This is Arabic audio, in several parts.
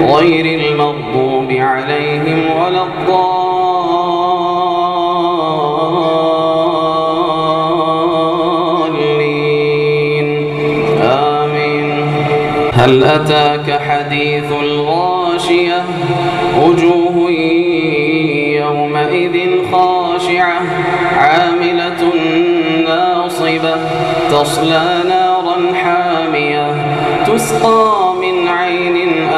غير المغضوب عليهم ولا الضالين. آمين. هل أتاك حديث الغاشية؟ وجوه يومئذ خاشعة عاملة ناصبة تصلى نارا حامية تسقى من عين آلية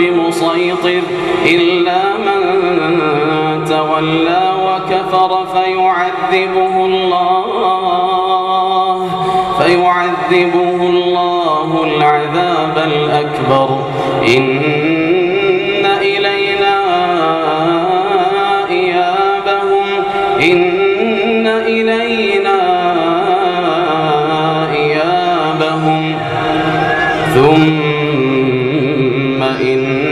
بمسيطر إلا من تولى وكفر فيعذبه الله فيعذبه الله العذاب الأكبر. إن إلينا إيابهم إن إلينا إيابهم. ثم إن